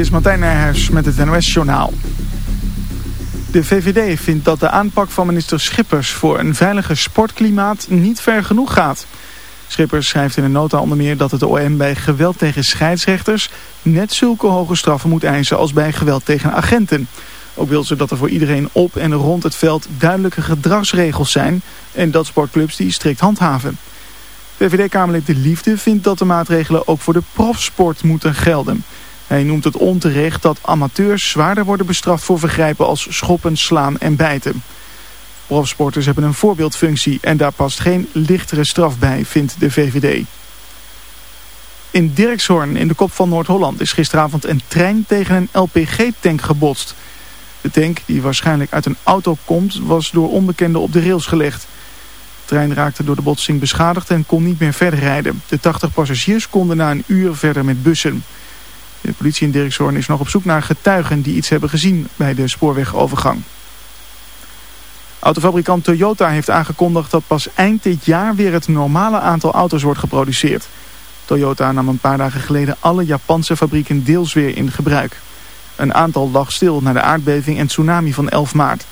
is Martijn Nijhuis met het NOS-journaal. De VVD vindt dat de aanpak van minister Schippers voor een veiliger sportklimaat niet ver genoeg gaat. Schippers schrijft in een nota onder meer dat het OM bij geweld tegen scheidsrechters net zulke hoge straffen moet eisen als bij geweld tegen agenten. Ook wil ze dat er voor iedereen op en rond het veld duidelijke gedragsregels zijn en dat sportclubs die strikt handhaven. VVD-Kamerlid De Liefde vindt dat de maatregelen ook voor de profsport moeten gelden. Hij noemt het onterecht dat amateurs zwaarder worden bestraft voor vergrijpen als schoppen, slaan en bijten. Profsporters hebben een voorbeeldfunctie en daar past geen lichtere straf bij, vindt de VVD. In Dirkshoorn in de kop van Noord-Holland is gisteravond een trein tegen een LPG-tank gebotst. De tank, die waarschijnlijk uit een auto komt, was door onbekenden op de rails gelegd. De trein raakte door de botsing beschadigd en kon niet meer verder rijden. De 80 passagiers konden na een uur verder met bussen. De politie in Dirkshoorn is nog op zoek naar getuigen die iets hebben gezien bij de spoorwegovergang. Autofabrikant Toyota heeft aangekondigd dat pas eind dit jaar weer het normale aantal auto's wordt geproduceerd. Toyota nam een paar dagen geleden alle Japanse fabrieken deels weer in gebruik. Een aantal lag stil na de aardbeving en tsunami van 11 maart.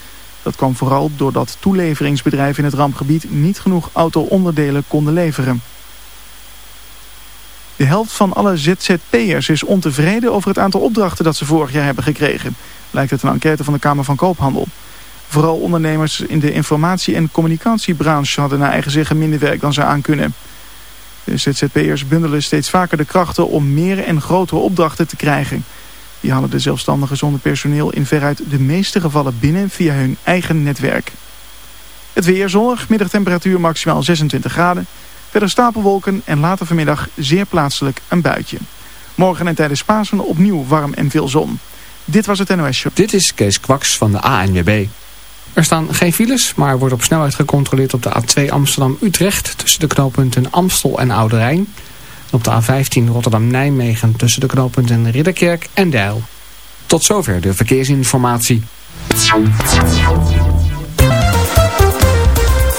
Dat kwam vooral doordat toeleveringsbedrijven in het rampgebied niet genoeg auto-onderdelen konden leveren. De helft van alle ZZP'ers is ontevreden over het aantal opdrachten dat ze vorig jaar hebben gekregen. Blijkt uit een enquête van de Kamer van Koophandel. Vooral ondernemers in de informatie- en communicatiebranche hadden naar eigen zeggen minder werk dan ze aankunnen. De ZZP'ers bundelen steeds vaker de krachten om meer en grotere opdrachten te krijgen. Die halen de zelfstandigen zonder personeel in veruit de meeste gevallen binnen via hun eigen netwerk. Het weer zonnig, middagtemperatuur maximaal 26 graden. Verder stapelwolken en later vanmiddag zeer plaatselijk een buitje. Morgen en tijdens Pasen opnieuw warm en veel zon. Dit was het NOS Show. Dit is Kees Kwaks van de ANWB. Er staan geen files, maar wordt op snelheid gecontroleerd op de A2 Amsterdam-Utrecht... tussen de knooppunten Amstel en Oude Rijn. op de A15 Rotterdam-Nijmegen tussen de knooppunten Ridderkerk en Deil. Tot zover de verkeersinformatie.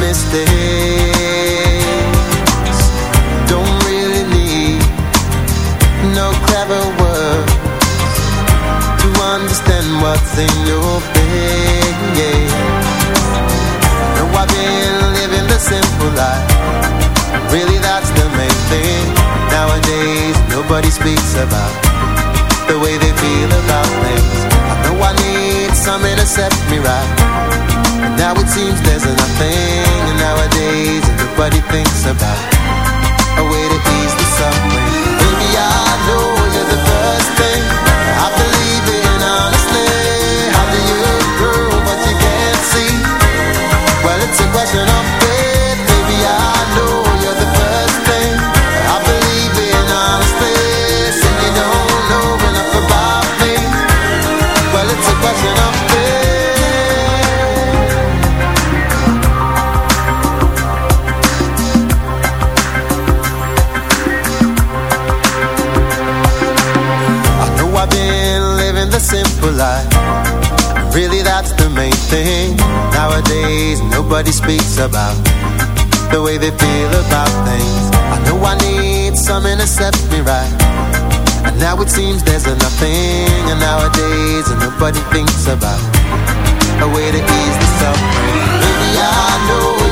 mistakes Don't really need no clever words To understand what's in your face I've been living the simple life. Really that's the main thing Nowadays nobody speaks about. The way they feel about things. I know I need to set me right. Now it seems there's nothing And nowadays everybody thinks about. A way to ease thing nowadays nobody speaks about the way they feel about things. I know I need some to set me right. And now it seems there's nothing and nowadays nobody thinks about a way to ease the suffering. Maybe I know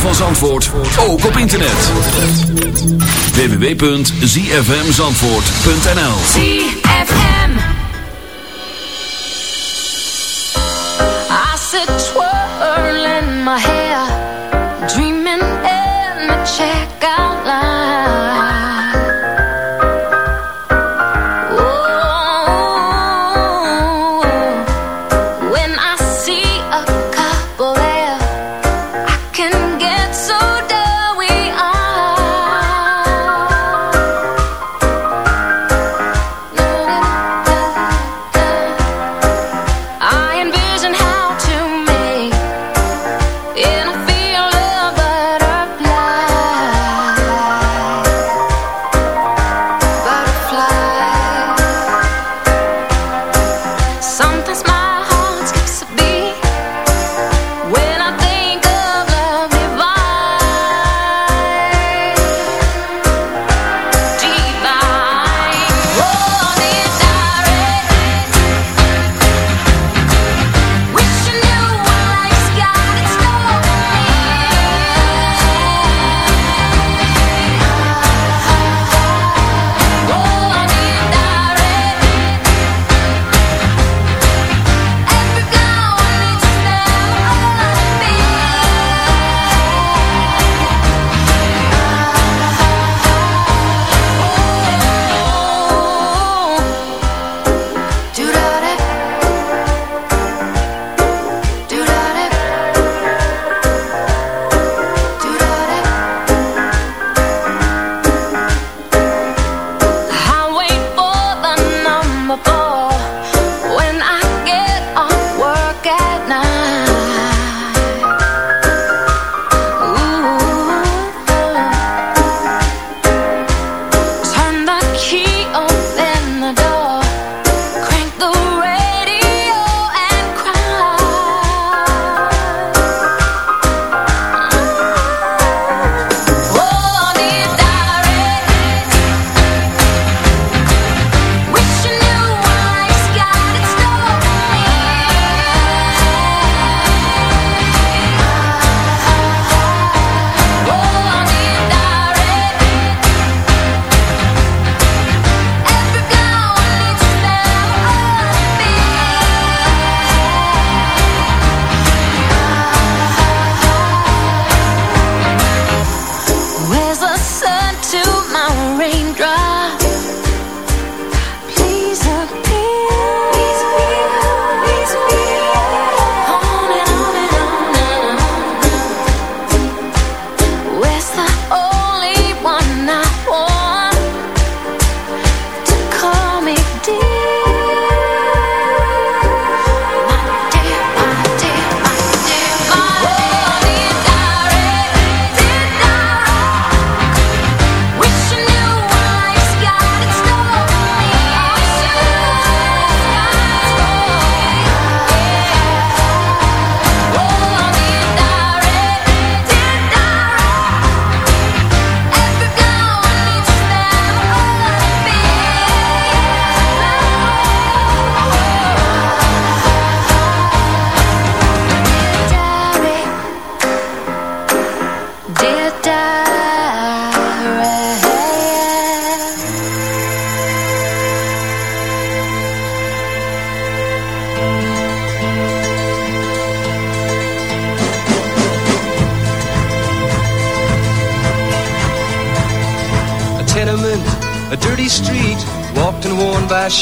van Zandvoort ook op internet. www.zfmzandvoort.nl ZFM I sit twirling my hair Dreaming in the checkout line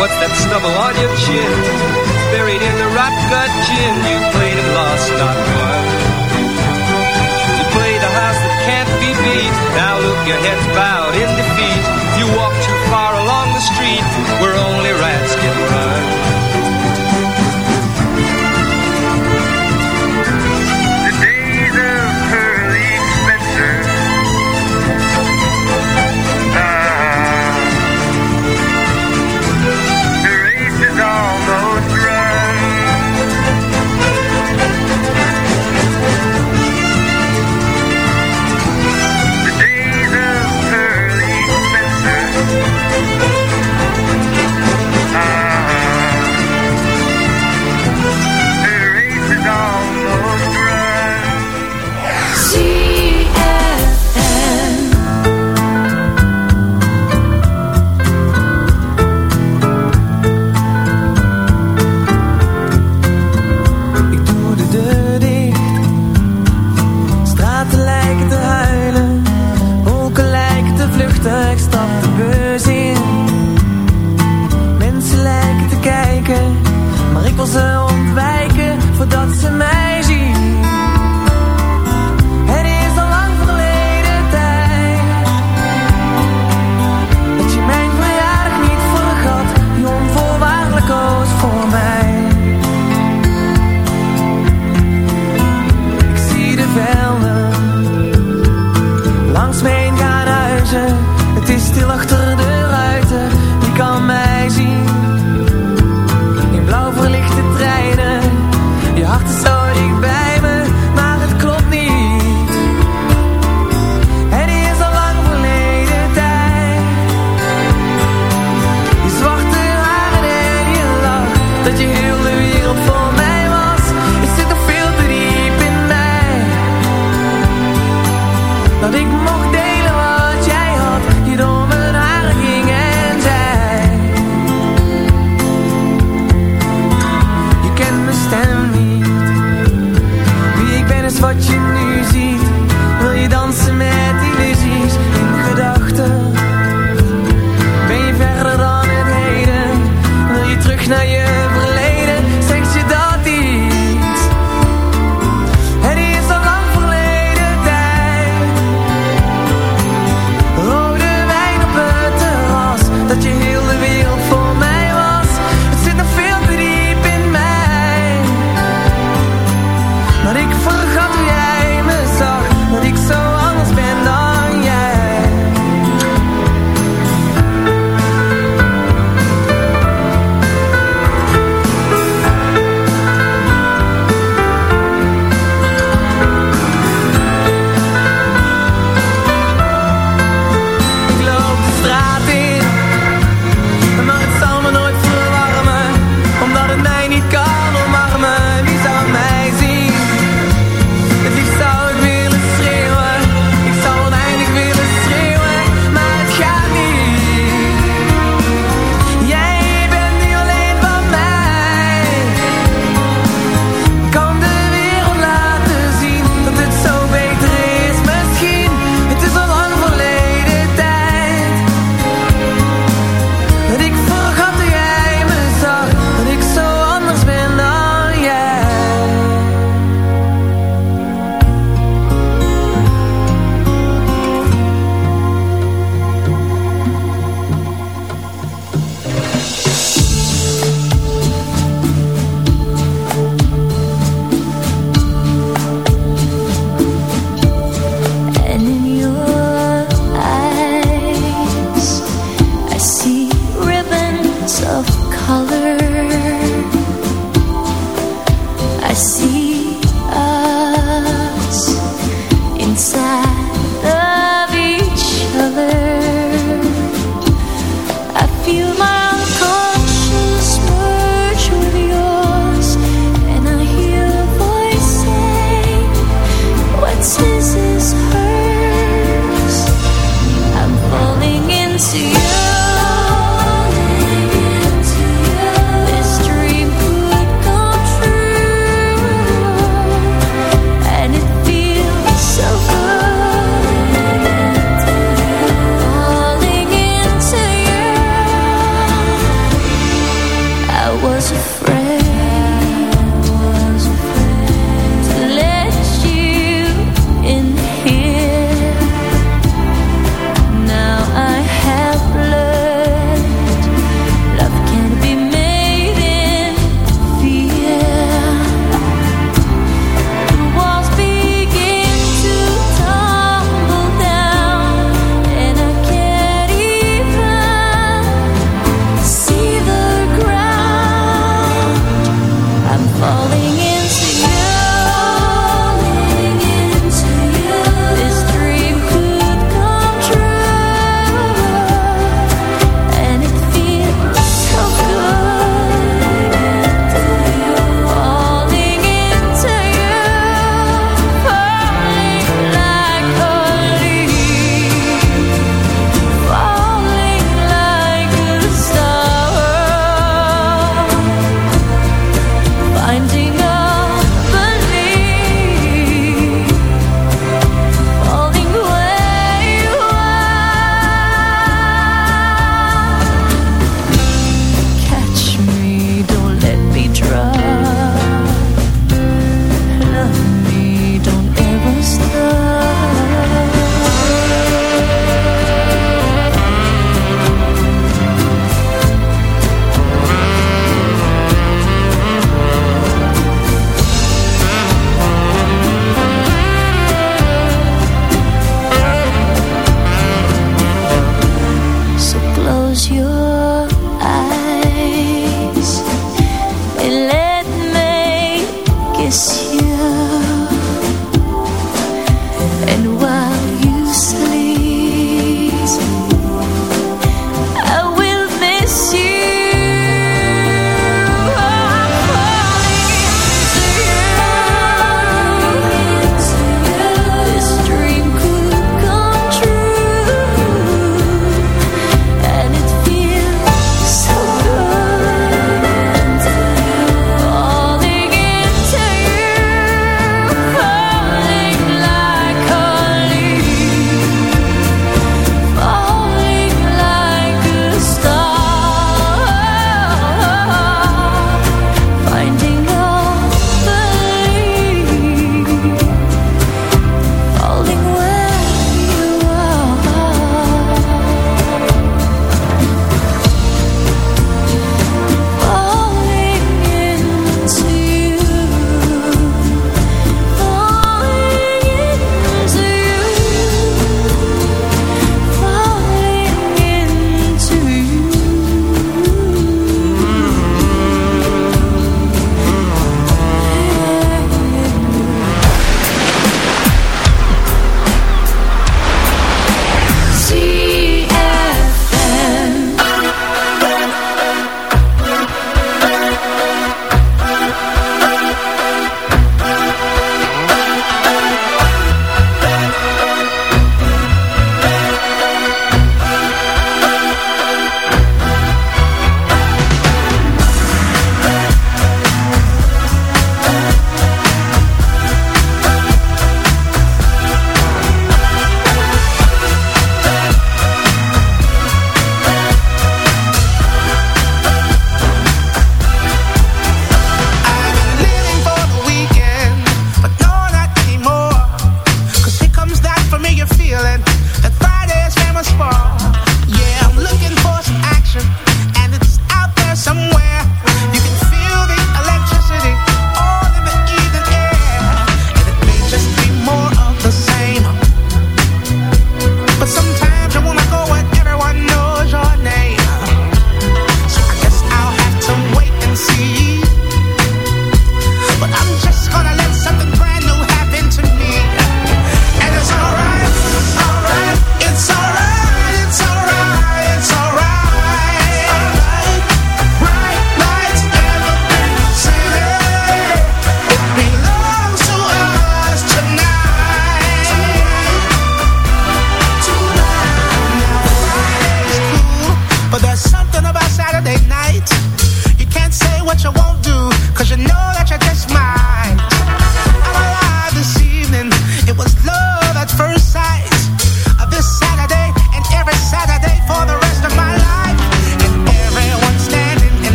What's that stubble on your chin? Buried in the rot gut gin. You played and lost, not won. You played the house that can't be beat. Now look, your head's bowed in defeat. You walk too far along the street We're only rats can run. Dat ik mocht delen wat jij had, je door haren ging en zei. Je kent mijn stem niet, wie ik ben is wat je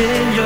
pushing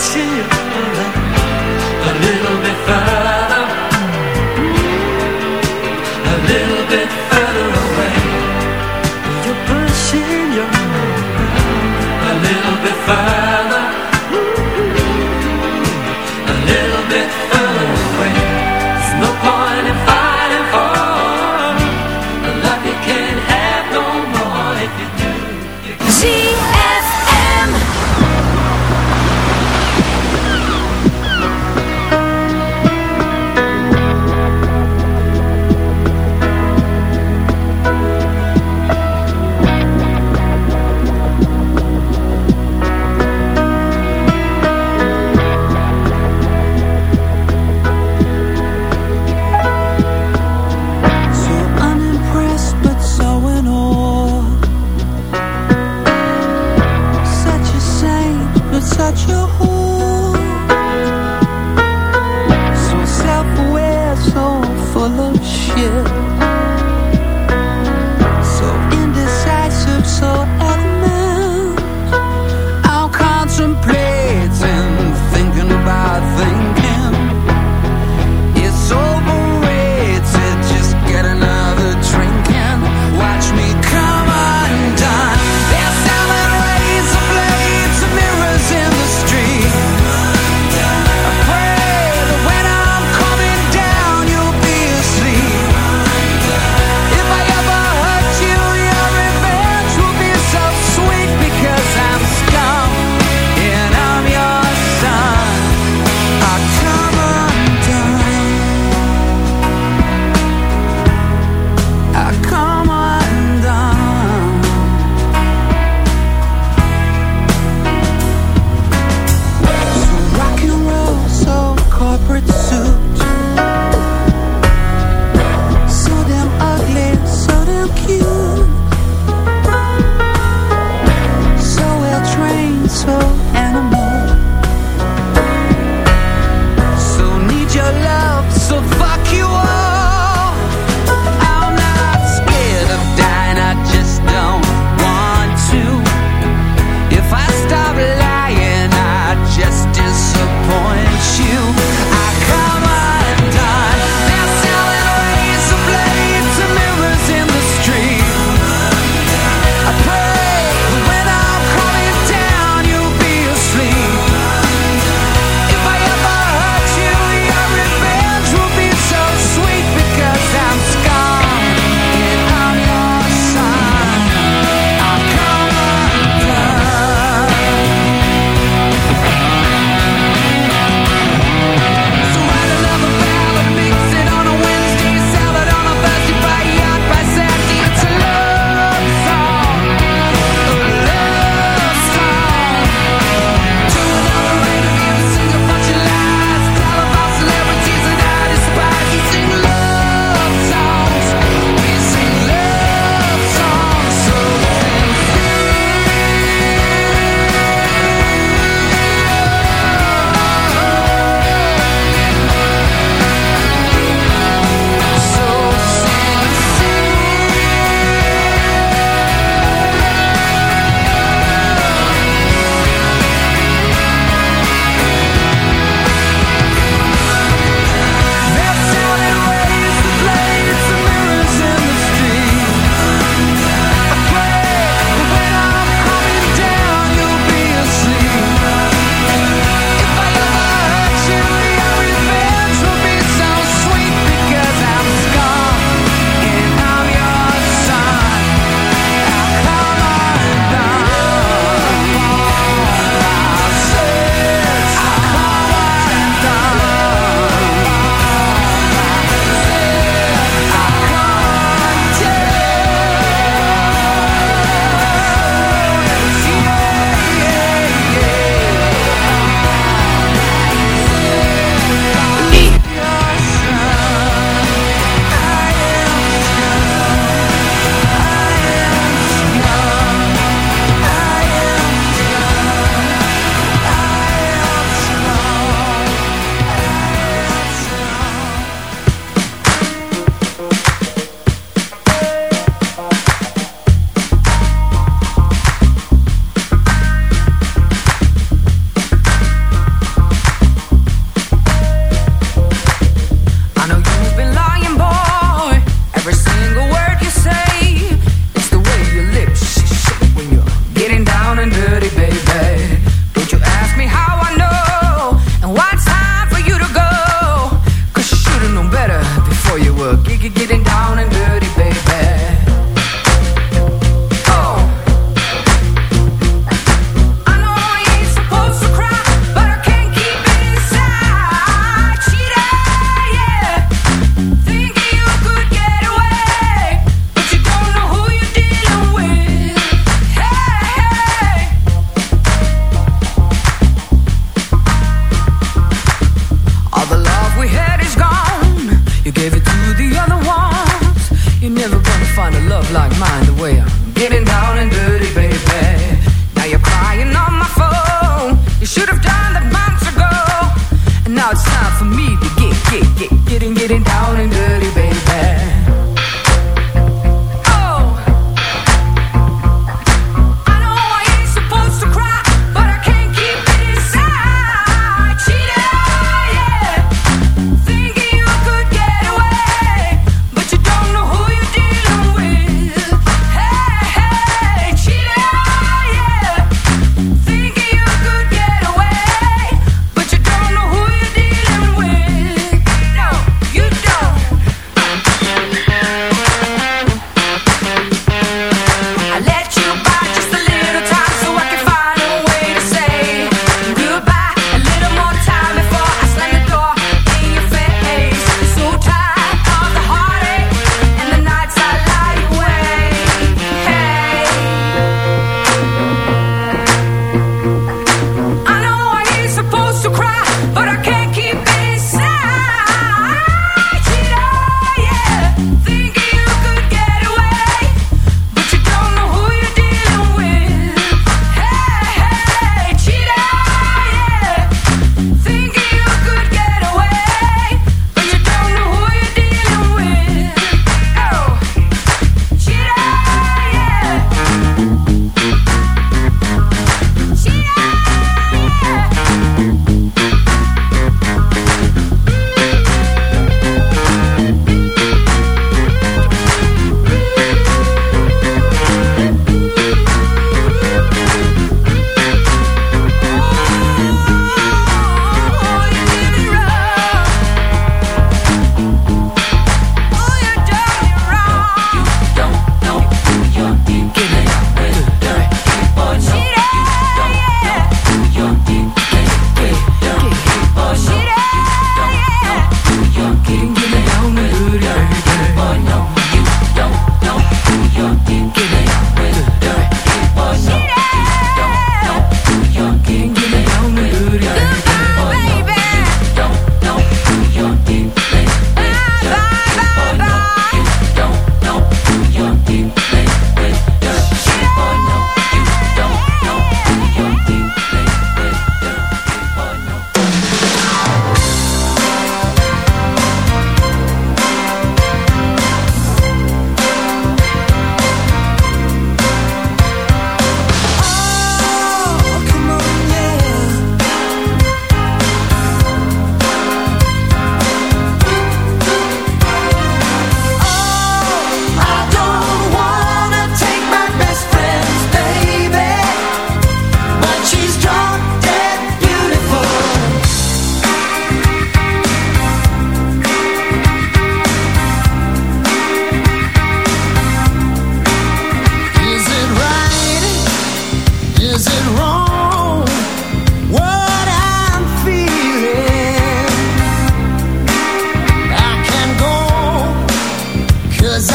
pushing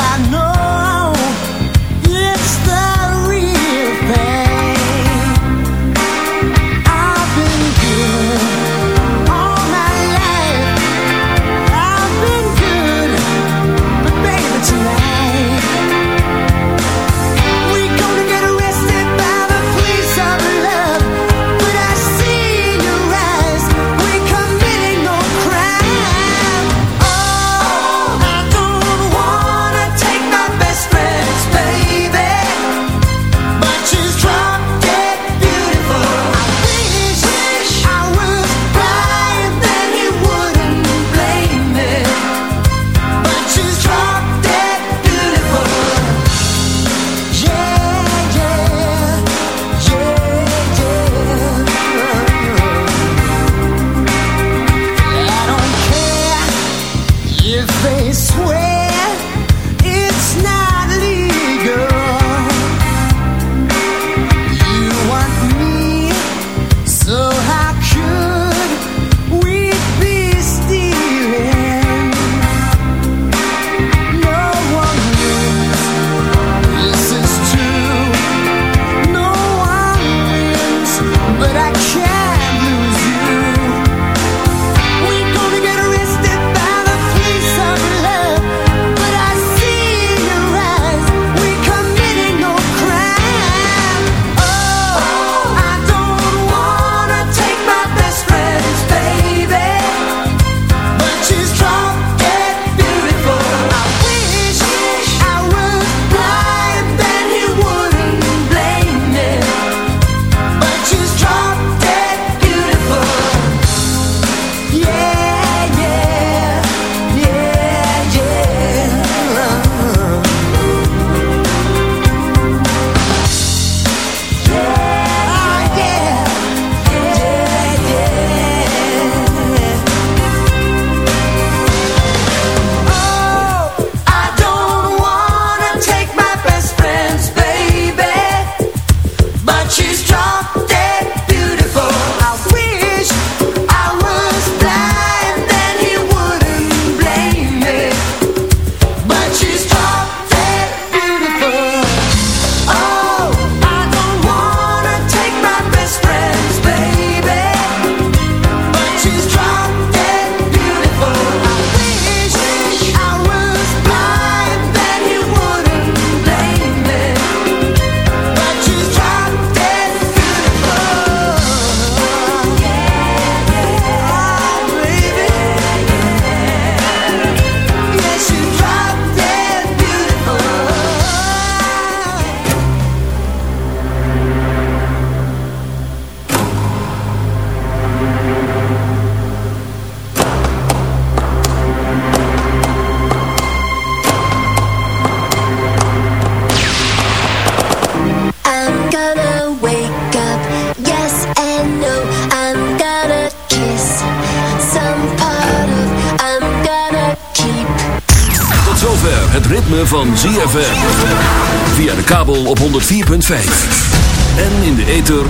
I know it's the